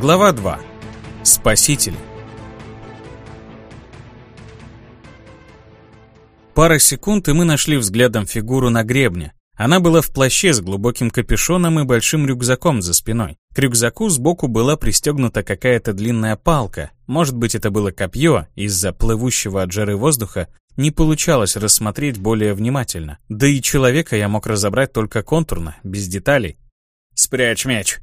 Глава 2. Спаситель. Пара секунд, и мы нашли взглядом фигуру на гребне. Она была в плаще с глубоким капюшоном и большим рюкзаком за спиной. К рюкзаку сбоку была пристегнута какая-то длинная палка. Может быть, это было копье, из-за плывущего от жары воздуха не получалось рассмотреть более внимательно. Да и человека я мог разобрать только контурно, без деталей. «Спрячь меч!»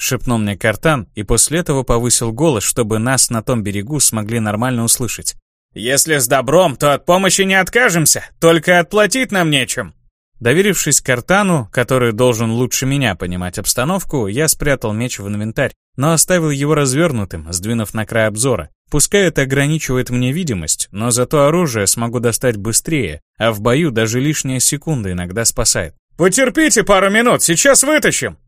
Шепнул мне Картан и после этого повысил голос, чтобы нас на том берегу смогли нормально услышать. «Если с добром, то от помощи не откажемся, только отплатить нам нечем». Доверившись Картану, который должен лучше меня понимать обстановку, я спрятал меч в инвентарь, но оставил его развернутым, сдвинув на край обзора. Пускай это ограничивает мне видимость, но зато оружие смогу достать быстрее, а в бою даже лишняя секунда иногда спасает. «Потерпите пару минут, сейчас вытащим!»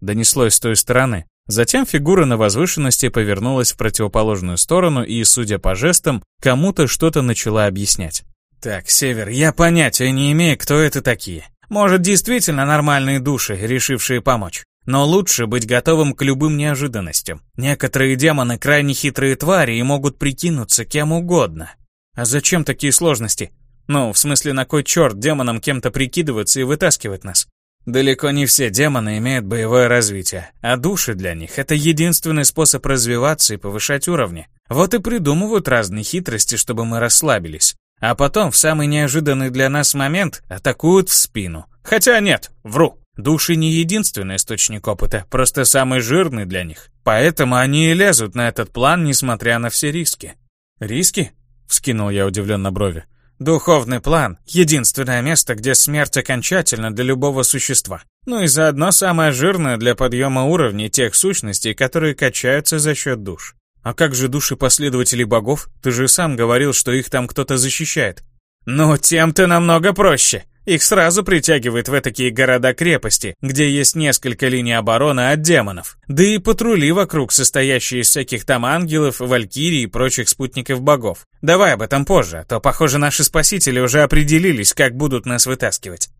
Донеслось с той стороны. Затем фигура на возвышенности повернулась в противоположную сторону и, судя по жестам, кому-то что-то начала объяснять. «Так, Север, я понятия не имею, кто это такие. Может, действительно нормальные души, решившие помочь. Но лучше быть готовым к любым неожиданностям. Некоторые демоны крайне хитрые твари и могут прикинуться кем угодно. А зачем такие сложности? Ну, в смысле, на кой черт демонам кем-то прикидываться и вытаскивать нас? Далеко не все демоны имеют боевое развитие, а души для них — это единственный способ развиваться и повышать уровни. Вот и придумывают разные хитрости, чтобы мы расслабились. А потом, в самый неожиданный для нас момент, атакуют в спину. Хотя нет, вру. Души не единственный источник опыта, просто самый жирный для них. Поэтому они и лезут на этот план, несмотря на все риски. «Риски?» — вскинул я удивленно брови. Духовный план — единственное место, где смерть окончательна для любого существа. Ну и заодно самое жирное для подъема уровней тех сущностей, которые качаются за счет душ. А как же души последователей богов? Ты же сам говорил, что их там кто-то защищает. Ну, тем-то намного проще. Их сразу притягивает в такие города-крепости, где есть несколько линий обороны от демонов. Да и патрули вокруг, состоящие из всяких там ангелов, валькирий и прочих спутников богов. Давай об этом позже, а то, похоже, наши спасители уже определились, как будут нас вытаскивать.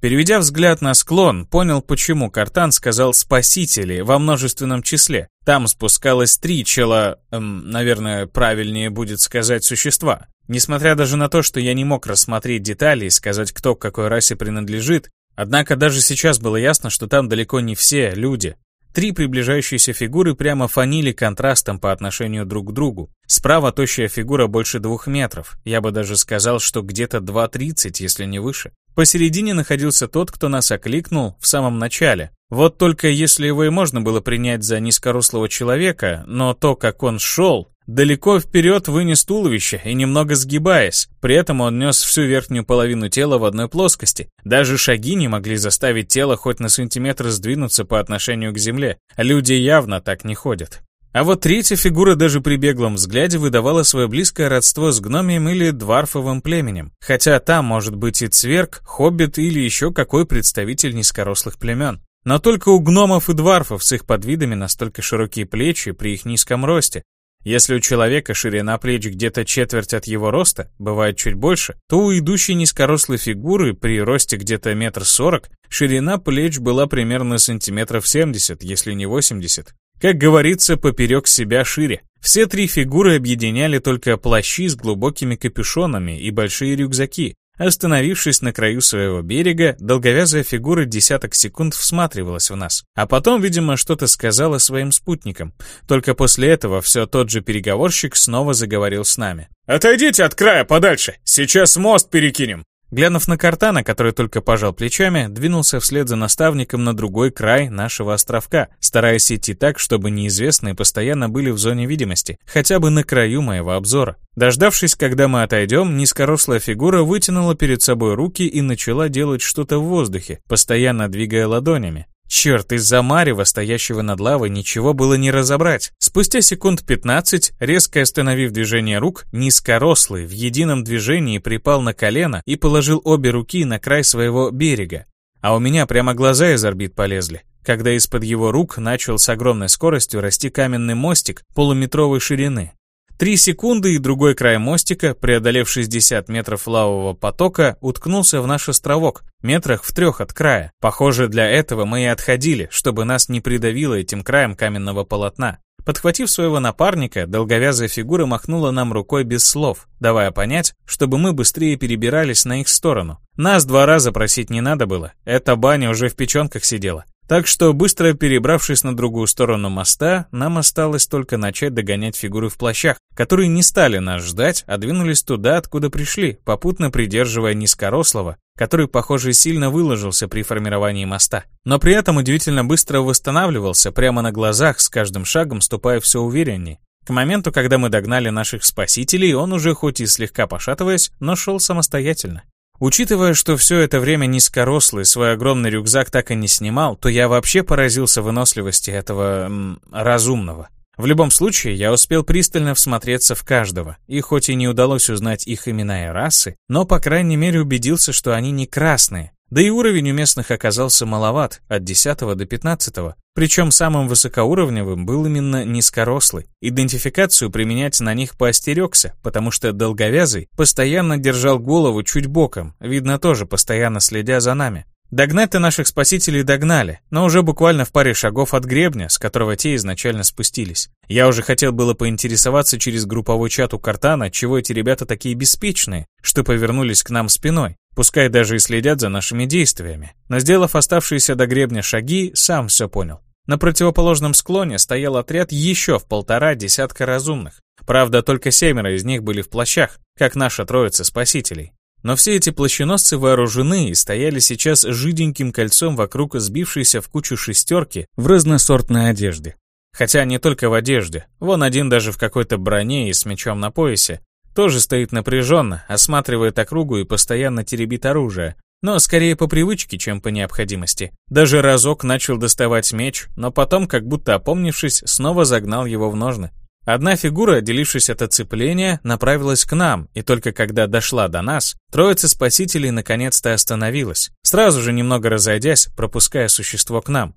Переведя взгляд на склон, понял, почему Картан сказал «спасители» во множественном числе. Там спускалось три чела, эм, наверное, правильнее будет сказать существа. Несмотря даже на то, что я не мог рассмотреть детали и сказать, кто к какой расе принадлежит, однако даже сейчас было ясно, что там далеко не все люди. Три приближающиеся фигуры прямо фанили контрастом по отношению друг к другу. Справа тощая фигура больше двух метров, я бы даже сказал, что где-то 2.30, если не выше. Посередине находился тот, кто нас окликнул в самом начале. Вот только если его и можно было принять за низкорослого человека, но то, как он шел, далеко вперед вынес туловище и немного сгибаясь. При этом он нес всю верхнюю половину тела в одной плоскости. Даже шаги не могли заставить тело хоть на сантиметр сдвинуться по отношению к земле. Люди явно так не ходят. А вот третья фигура даже при беглом взгляде выдавала свое близкое родство с гномием или дварфовым племенем. Хотя там может быть и цверг, хоббит или еще какой представитель низкорослых племен. Но только у гномов и дварфов с их подвидами настолько широкие плечи при их низком росте, если у человека ширина плеч где-то четверть от его роста, бывает чуть больше, то у идущей низкорослой фигуры при росте где-то метр сорок ширина плеч была примерно сантиметров семьдесят, если не восемьдесят. Как говорится, поперек себя шире. Все три фигуры объединяли только плащи с глубокими капюшонами и большие рюкзаки, Остановившись на краю своего берега, долговязая фигура десяток секунд всматривалась в нас, а потом, видимо, что-то сказала своим спутникам. Только после этого все тот же переговорщик снова заговорил с нами. «Отойдите от края подальше! Сейчас мост перекинем!» Глянув на Картана, который только пожал плечами, двинулся вслед за наставником на другой край нашего островка, стараясь идти так, чтобы неизвестные постоянно были в зоне видимости, хотя бы на краю моего обзора. Дождавшись, когда мы отойдем, низкорослая фигура вытянула перед собой руки и начала делать что-то в воздухе, постоянно двигая ладонями. Черт, из-за марева, стоящего над лавой, ничего было не разобрать. Спустя секунд 15, резко остановив движение рук, низкорослый в едином движении припал на колено и положил обе руки на край своего берега. А у меня прямо глаза из орбит полезли, когда из-под его рук начал с огромной скоростью расти каменный мостик полуметровой ширины. Три секунды, и другой край мостика, преодолев 60 метров лавового потока, уткнулся в наш островок, метрах в трех от края. Похоже, для этого мы и отходили, чтобы нас не придавило этим краем каменного полотна. Подхватив своего напарника, долговязая фигура махнула нам рукой без слов, давая понять, чтобы мы быстрее перебирались на их сторону. Нас два раза просить не надо было, эта баня уже в печенках сидела. Так что, быстро перебравшись на другую сторону моста, нам осталось только начать догонять фигуры в плащах, которые не стали нас ждать, а двинулись туда, откуда пришли, попутно придерживая низкорослого, который, похоже, сильно выложился при формировании моста. Но при этом удивительно быстро восстанавливался, прямо на глазах, с каждым шагом ступая все увереннее. К моменту, когда мы догнали наших спасителей, он уже хоть и слегка пошатываясь, но шел самостоятельно. Учитывая, что все это время низкорослый свой огромный рюкзак так и не снимал, то я вообще поразился выносливости этого... М, разумного. В любом случае, я успел пристально всмотреться в каждого, и хоть и не удалось узнать их имена и расы, но, по крайней мере, убедился, что они не красные, да и уровень у местных оказался маловат, от 10 до 15. Причем самым высокоуровневым был именно низкорослый. Идентификацию применять на них поостерегся, потому что долговязый постоянно держал голову чуть боком, видно тоже постоянно следя за нами. Догнать-то наших спасителей догнали, но уже буквально в паре шагов от гребня, с которого те изначально спустились. Я уже хотел было поинтересоваться через групповой чат у Картана, чего эти ребята такие беспечные, что повернулись к нам спиной, пускай даже и следят за нашими действиями. Но сделав оставшиеся до гребня шаги, сам все понял. На противоположном склоне стоял отряд еще в полтора десятка разумных. Правда, только семеро из них были в плащах, как наша троица спасителей. Но все эти плащеносцы вооружены и стояли сейчас жиденьким кольцом вокруг сбившейся в кучу шестерки в разносортной одежде. Хотя не только в одежде. Вон один даже в какой-то броне и с мечом на поясе. Тоже стоит напряженно, осматривает округу и постоянно теребит оружие. Но скорее по привычке, чем по необходимости. Даже разок начал доставать меч, но потом, как будто опомнившись, снова загнал его в ножны. Одна фигура, отделившись от оцепления, направилась к нам, и только когда дошла до нас, троица спасителей наконец-то остановилась, сразу же немного разойдясь, пропуская существо к нам.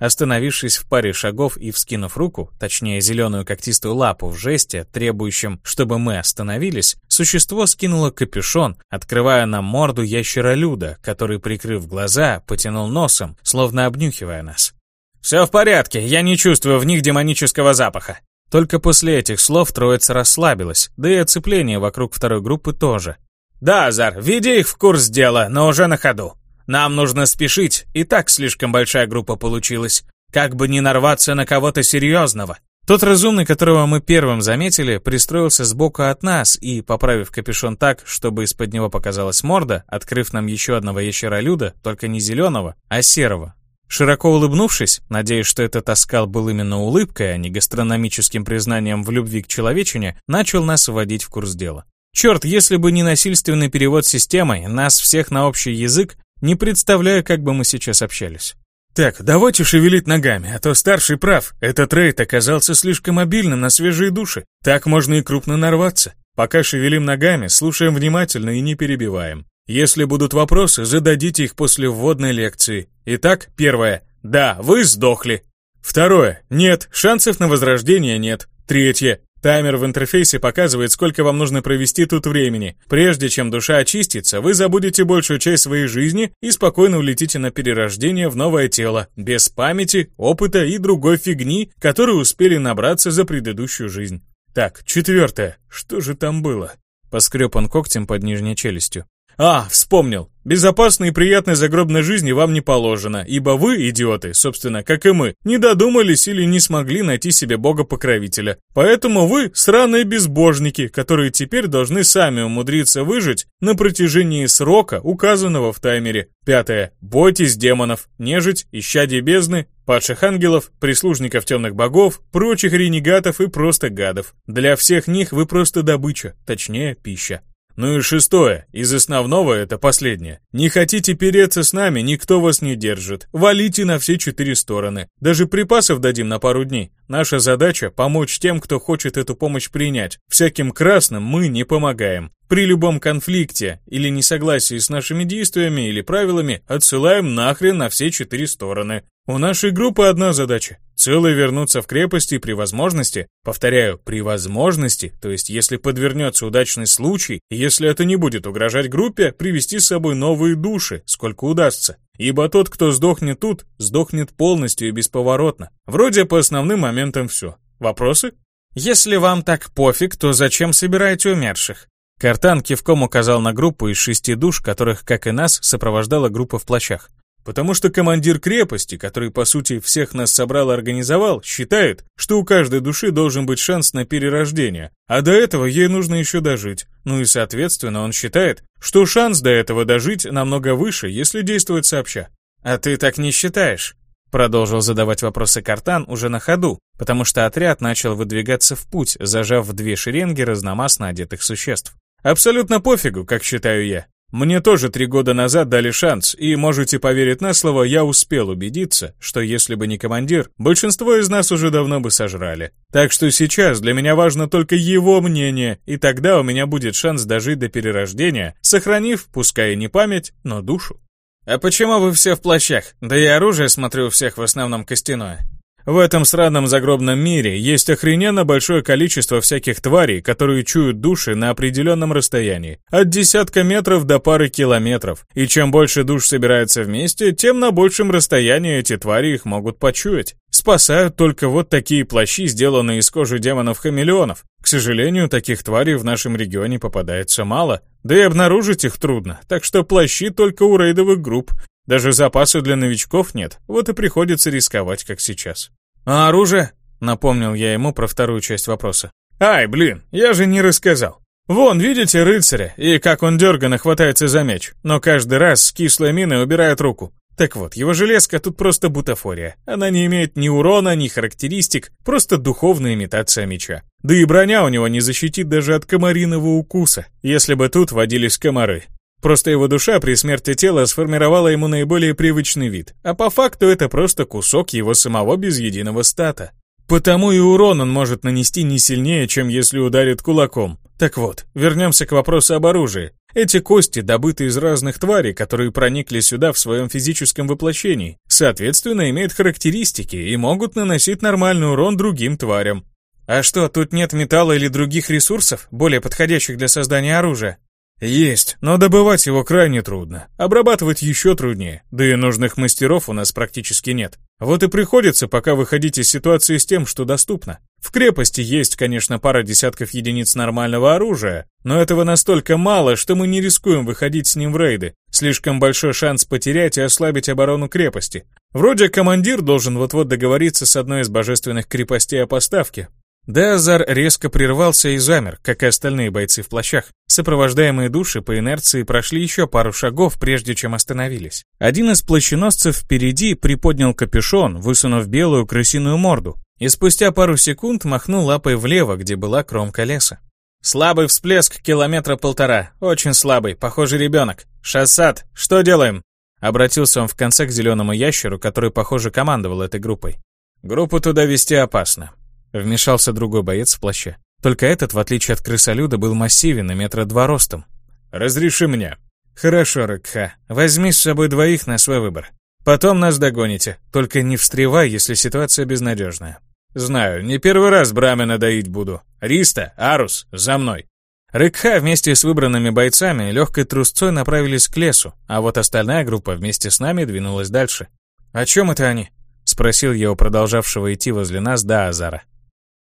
Остановившись в паре шагов и вскинув руку, точнее зеленую когтистую лапу в жесте, требующем, чтобы мы остановились, существо скинуло капюшон, открывая нам морду ящеролюда, который, прикрыв глаза, потянул носом, словно обнюхивая нас. «Все в порядке, я не чувствую в них демонического запаха», только после этих слов троица расслабилась, да и оцепление вокруг второй группы тоже. «Да, Азар, веди их в курс дела, но уже на ходу. Нам нужно спешить, и так слишком большая группа получилась. Как бы не нарваться на кого-то серьезного». Тот разумный, которого мы первым заметили, пристроился сбоку от нас и, поправив капюшон так, чтобы из-под него показалась морда, открыв нам еще одного ящеролюда, только не зеленого, а серого, Широко улыбнувшись, надеясь, что этот оскал был именно улыбкой, а не гастрономическим признанием в любви к человечине, начал нас вводить в курс дела. Черт, если бы не насильственный перевод системой, нас всех на общий язык, не представляю, как бы мы сейчас общались. Так, давайте шевелить ногами, а то старший прав. Этот рейд оказался слишком мобильным на свежие души. Так можно и крупно нарваться. Пока шевелим ногами, слушаем внимательно и не перебиваем. Если будут вопросы, зададите их после вводной лекции. Итак, первое. Да, вы сдохли. Второе. Нет, шансов на возрождение нет. Третье. Таймер в интерфейсе показывает, сколько вам нужно провести тут времени. Прежде чем душа очистится, вы забудете большую часть своей жизни и спокойно улетите на перерождение в новое тело, без памяти, опыта и другой фигни, которую успели набраться за предыдущую жизнь. Так, четвертое. Что же там было? Поскреб он когтем под нижней челюстью. А, вспомнил. Безопасной и приятной загробной жизни вам не положено, ибо вы, идиоты, собственно, как и мы, не додумались или не смогли найти себе бога-покровителя. Поэтому вы сраные безбожники, которые теперь должны сами умудриться выжить на протяжении срока, указанного в таймере. Пятое. Бойтесь демонов, нежить, исчадие бездны, падших ангелов, прислужников темных богов, прочих ренегатов и просто гадов. Для всех них вы просто добыча, точнее, пища. Ну и шестое, из основного это последнее. Не хотите переться с нами, никто вас не держит. Валите на все четыре стороны. Даже припасов дадим на пару дней. Наша задача – помочь тем, кто хочет эту помощь принять. Всяким красным мы не помогаем. При любом конфликте или несогласии с нашими действиями или правилами отсылаем нахрен на все четыре стороны. У нашей группы одна задача – целый вернуться в крепости при возможности, повторяю, при возможности, то есть если подвернется удачный случай, если это не будет угрожать группе, привести с собой новые души, сколько удастся. Ибо тот, кто сдохнет тут, сдохнет полностью и бесповоротно. Вроде по основным моментам все. Вопросы? Если вам так пофиг, то зачем собираете умерших? Картан кивком указал на группу из шести душ, которых, как и нас, сопровождала группа в плащах. Потому что командир крепости, который, по сути, всех нас собрал и организовал, считает, что у каждой души должен быть шанс на перерождение, а до этого ей нужно еще дожить. Ну и, соответственно, он считает, что шанс до этого дожить намного выше, если действовать сообща. «А ты так не считаешь?» Продолжил задавать вопросы Картан уже на ходу, потому что отряд начал выдвигаться в путь, зажав в две шеренги разномастно одетых существ. «Абсолютно пофигу, как считаю я. Мне тоже три года назад дали шанс, и можете поверить на слово, я успел убедиться, что если бы не командир, большинство из нас уже давно бы сожрали. Так что сейчас для меня важно только его мнение, и тогда у меня будет шанс дожить до перерождения, сохранив, пускай и не память, но душу. А почему вы все в плащах? Да и оружие, смотрю, у всех в основном костяное. В этом сраном загробном мире есть охрененно большое количество всяких тварей, которые чуют души на определенном расстоянии, от десятка метров до пары километров. И чем больше душ собирается вместе, тем на большем расстоянии эти твари их могут почуять. Спасают только вот такие плащи, сделанные из кожи демонов-хамелеонов. К сожалению, таких тварей в нашем регионе попадается мало, да и обнаружить их трудно, так что плащи только у рейдовых групп, даже запаса для новичков нет, вот и приходится рисковать, как сейчас. «А оружие?» — напомнил я ему про вторую часть вопроса. «Ай, блин, я же не рассказал. Вон, видите рыцаря, и как он дерганно хватается за меч, но каждый раз с кислой миной убирает руку. Так вот, его железка тут просто бутафория. Она не имеет ни урона, ни характеристик, просто духовная имитация меча. Да и броня у него не защитит даже от комариного укуса, если бы тут водились комары. Просто его душа при смерти тела сформировала ему наиболее привычный вид, а по факту это просто кусок его самого без единого стата. Потому и урон он может нанести не сильнее, чем если ударит кулаком. Так вот, вернемся к вопросу об оружии. Эти кости добыты из разных тварей, которые проникли сюда в своем физическом воплощении, соответственно, имеют характеристики и могут наносить нормальный урон другим тварям. А что, тут нет металла или других ресурсов, более подходящих для создания оружия? Есть, но добывать его крайне трудно. Обрабатывать еще труднее, да и нужных мастеров у нас практически нет. Вот и приходится пока выходить из ситуации с тем, что доступно. В крепости есть, конечно, пара десятков единиц нормального оружия, но этого настолько мало, что мы не рискуем выходить с ним в рейды. Слишком большой шанс потерять и ослабить оборону крепости. Вроде командир должен вот-вот договориться с одной из божественных крепостей о поставке, Дазар резко прервался и замер, как и остальные бойцы в плащах. Сопровождаемые души по инерции прошли еще пару шагов, прежде чем остановились. Один из плащеносцев впереди приподнял капюшон, высунув белую крысиную морду, и спустя пару секунд махнул лапой влево, где была кромка леса. «Слабый всплеск километра полтора. Очень слабый, похоже, ребенок. Шассат, что делаем?» Обратился он в конце к зеленому ящеру, который, похоже, командовал этой группой. «Группу туда вести опасно. Вмешался другой боец в плаще. Только этот, в отличие от крысолюда, был массивен и метра два ростом. «Разреши мне». «Хорошо, Рыкха. Возьми с собой двоих на свой выбор. Потом нас догоните. Только не встревай, если ситуация безнадежная». «Знаю, не первый раз Брамена доить буду. Риста, Арус, за мной». Рыкха вместе с выбранными бойцами легкой трусцой направились к лесу, а вот остальная группа вместе с нами двинулась дальше. «О чем это они?» — спросил я у продолжавшего идти возле нас до Азара.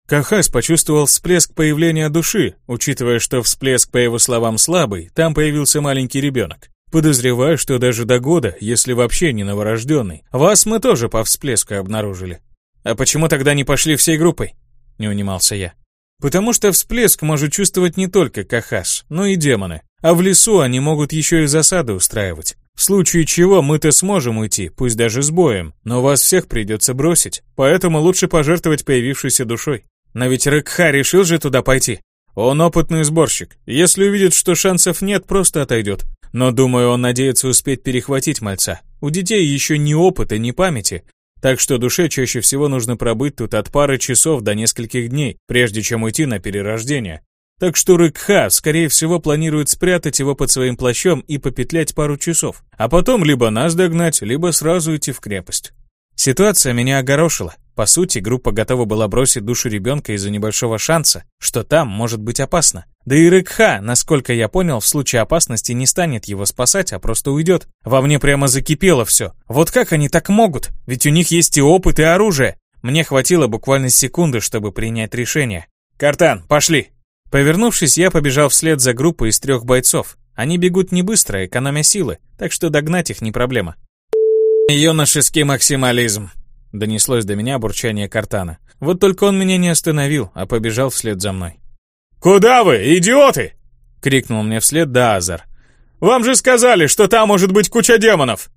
Кахас почувствовал всплеск появления души, учитывая, что всплеск, по его словам, слабый, там появился маленький ребенок. Подозреваю, что даже до года, если вообще не новорожденный. Вас мы тоже по всплеску обнаружили. А почему тогда не пошли всей группой? Не унимался я. Потому что всплеск может чувствовать не только Кахас, но и демоны. А в лесу они могут еще и засады устраивать. В случае чего мы-то сможем уйти, пусть даже с боем, но вас всех придется бросить, поэтому лучше пожертвовать появившейся душой. Но ведь Рыкха решил же туда пойти. Он опытный сборщик. Если увидит, что шансов нет, просто отойдет. Но, думаю, он надеется успеть перехватить мальца. У детей еще ни опыта, ни памяти. Так что душе чаще всего нужно пробыть тут от пары часов до нескольких дней, прежде чем уйти на перерождение. Так что Рыкха, скорее всего, планирует спрятать его под своим плащом и попетлять пару часов, а потом либо нас догнать, либо сразу идти в крепость. Ситуация меня огорошила. По сути, группа готова была бросить душу ребенка из-за небольшого шанса, что там может быть опасно. Да и Рыкха, насколько я понял, в случае опасности не станет его спасать, а просто уйдет. Во мне прямо закипело все. Вот как они так могут? Ведь у них есть и опыт, и оружие. Мне хватило буквально секунды, чтобы принять решение. «Картан, пошли!» Повернувшись, я побежал вслед за группой из трех бойцов. Они бегут не быстро, экономя силы, так что догнать их не проблема. «Юношеский максимализм», — донеслось до меня бурчание Картана. Вот только он меня не остановил, а побежал вслед за мной. «Куда вы, идиоты?» — крикнул мне вслед Даазар. «Вам же сказали, что там может быть куча демонов!»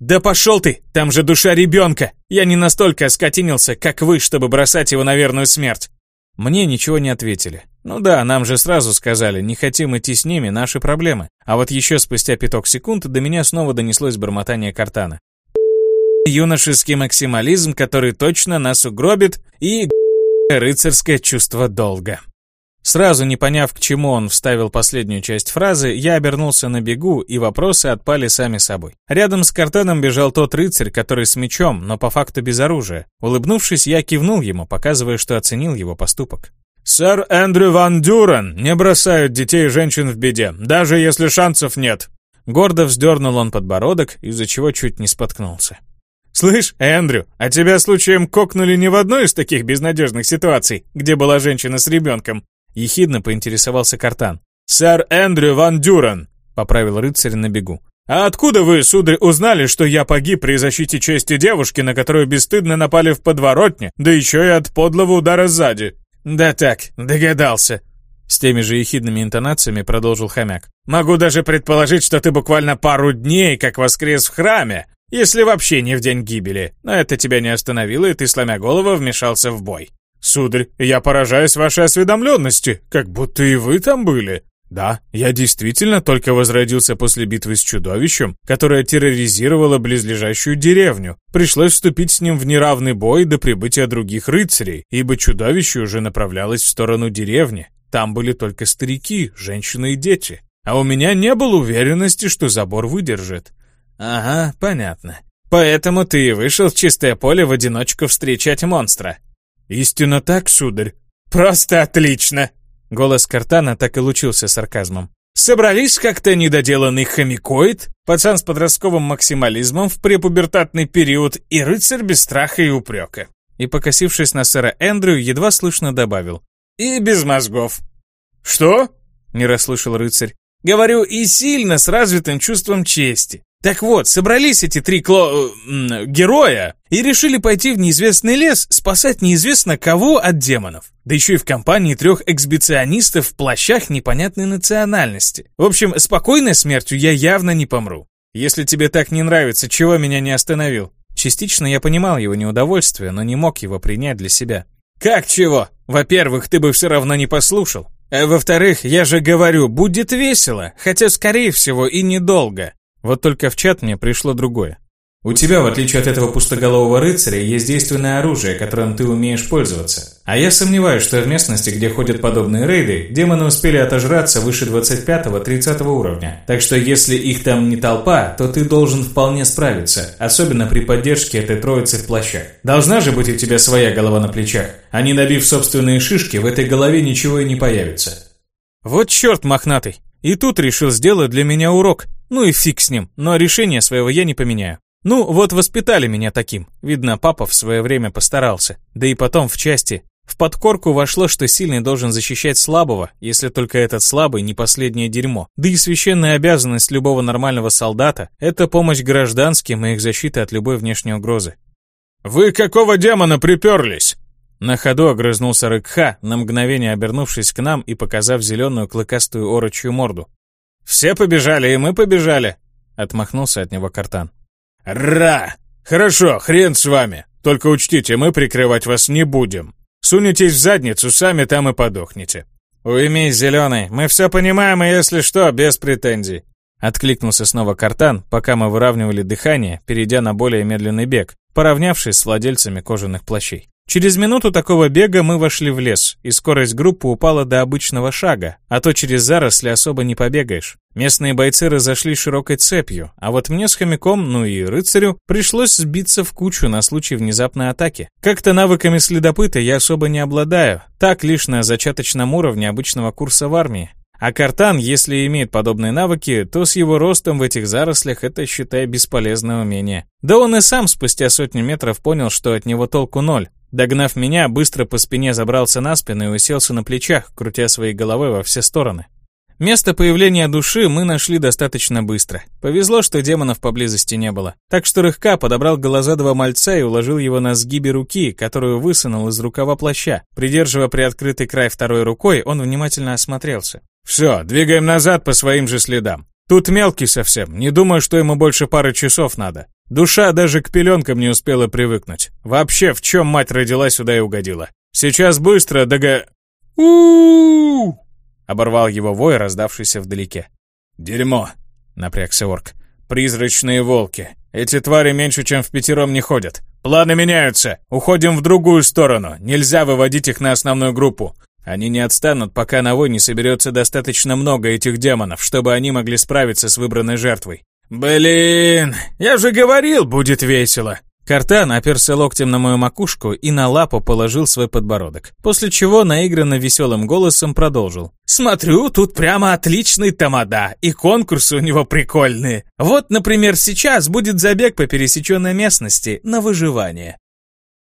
«Да пошел ты! Там же душа ребенка! Я не настолько оскотинился, как вы, чтобы бросать его на верную смерть!» Мне ничего не ответили. Ну да, нам же сразу сказали, не хотим идти с ними, наши проблемы. А вот еще спустя пяток секунд до меня снова донеслось бормотание картана. Юношеский максимализм, который точно нас угробит, и рыцарское чувство долга. Сразу не поняв, к чему он вставил последнюю часть фразы, я обернулся на бегу, и вопросы отпали сами собой. Рядом с картаном бежал тот рыцарь, который с мечом, но по факту без оружия. Улыбнувшись, я кивнул ему, показывая, что оценил его поступок. «Сэр Эндрю Ван Дюрен не бросают детей и женщин в беде, даже если шансов нет». Гордо вздернул он подбородок, из-за чего чуть не споткнулся. «Слышь, Эндрю, а тебя случаем кокнули не в одной из таких безнадежных ситуаций, где была женщина с ребенком?» Ехидно поинтересовался Картан. «Сэр Эндрю Ван Дюрен», — поправил рыцарь на бегу. «А откуда вы, сударь, узнали, что я погиб при защите чести девушки, на которую бесстыдно напали в подворотне, да еще и от подлого удара сзади?» «Да так, догадался», — с теми же ехидными интонациями продолжил хомяк. «Могу даже предположить, что ты буквально пару дней как воскрес в храме, если вообще не в день гибели, но это тебя не остановило, и ты, сломя голову, вмешался в бой». «Сударь, я поражаюсь вашей осведомленности, как будто и вы там были». «Да, я действительно только возродился после битвы с чудовищем, которое терроризировало близлежащую деревню. Пришлось вступить с ним в неравный бой до прибытия других рыцарей, ибо чудовище уже направлялось в сторону деревни. Там были только старики, женщины и дети. А у меня не было уверенности, что забор выдержит». «Ага, понятно. Поэтому ты и вышел в чистое поле в одиночку встречать монстра». «Истинно так, сударь». «Просто отлично!» Голос Картана так и лучился сарказмом. «Собрались как-то недоделанный хомикоид, пацан с подростковым максимализмом в препубертатный период и рыцарь без страха и упрека». И, покосившись на сэра Эндрю, едва слышно добавил. «И без мозгов». «Что?» — не расслышал рыцарь. «Говорю, и сильно с развитым чувством чести. Так вот, собрались эти три кло... Э, героя и решили пойти в неизвестный лес спасать неизвестно кого от демонов. Да еще и в компании трех эксбиционистов в плащах непонятной национальности. В общем, спокойной смертью я явно не помру. Если тебе так не нравится, чего меня не остановил? Частично я понимал его неудовольствие, но не мог его принять для себя. Как чего? Во-первых, ты бы все равно не послушал. А во-вторых, я же говорю, будет весело, хотя, скорее всего, и недолго. Вот только в чат мне пришло другое. У тебя, в отличие от этого пустоголового рыцаря, есть действенное оружие, которым ты умеешь пользоваться. А я сомневаюсь, что в местности, где ходят подобные рейды, демоны успели отожраться выше 25-30 уровня. Так что если их там не толпа, то ты должен вполне справиться, особенно при поддержке этой троицы в плащах. Должна же быть у тебя своя голова на плечах, а не набив собственные шишки, в этой голове ничего и не появится. Вот черт мохнатый! И тут решил сделать для меня урок. Ну и фиг с ним, но решение своего я не поменяю. Ну, вот воспитали меня таким. Видно, папа в свое время постарался. Да и потом в части. В подкорку вошло, что сильный должен защищать слабого, если только этот слабый не последнее дерьмо. Да и священная обязанность любого нормального солдата – это помощь гражданским и их защита от любой внешней угрозы. «Вы какого демона приперлись?» На ходу огрызнулся Рыкха, на мгновение обернувшись к нам и показав зеленую клыкастую орочью морду. «Все побежали, и мы побежали», — отмахнулся от него Картан. «Ра! Хорошо, хрен с вами. Только учтите, мы прикрывать вас не будем. Сунетесь в задницу, сами там и подохнете». «Уймись, зеленый, мы все понимаем, и если что, без претензий». Откликнулся снова Картан, пока мы выравнивали дыхание, перейдя на более медленный бег, поравнявшись с владельцами кожаных плащей. Через минуту такого бега мы вошли в лес, и скорость группы упала до обычного шага, а то через заросли особо не побегаешь. Местные бойцы разошлись широкой цепью, а вот мне с хомяком, ну и рыцарю, пришлось сбиться в кучу на случай внезапной атаки. Как-то навыками следопыта я особо не обладаю, так лишь на зачаточном уровне обычного курса в армии. А Картан, если имеет подобные навыки, то с его ростом в этих зарослях это, считай, бесполезное умение. Да он и сам спустя сотни метров понял, что от него толку ноль. Догнав меня, быстро по спине забрался на спину и уселся на плечах, крутя своей головой во все стороны. Место появления души мы нашли достаточно быстро. Повезло, что демонов поблизости не было. Так что Рыхка подобрал голозадого мальца и уложил его на сгибе руки, которую высунул из рукава плаща. Придерживая приоткрытый край второй рукой, он внимательно осмотрелся. «Все, двигаем назад по своим же следам. Тут мелкий совсем, не думаю, что ему больше пары часов надо. Душа даже к пеленкам не успела привыкнуть. Вообще, в чем мать родила, сюда и угодила. Сейчас быстро дога... у Оборвал его вой, раздавшийся вдалеке. «Дерьмо!» — напрягся орк. «Призрачные волки. Эти твари меньше, чем в пятером не ходят. Планы меняются. Уходим в другую сторону. Нельзя выводить их на основную группу. Они не отстанут, пока на вой не соберется достаточно много этих демонов, чтобы они могли справиться с выбранной жертвой. Блин, я же говорил, будет весело. Картан оперся локтем на мою макушку и на лапу положил свой подбородок, после чего наигранно веселым голосом продолжил. «Смотрю, тут прямо отличный тамада, и конкурсы у него прикольные. Вот, например, сейчас будет забег по пересеченной местности на выживание.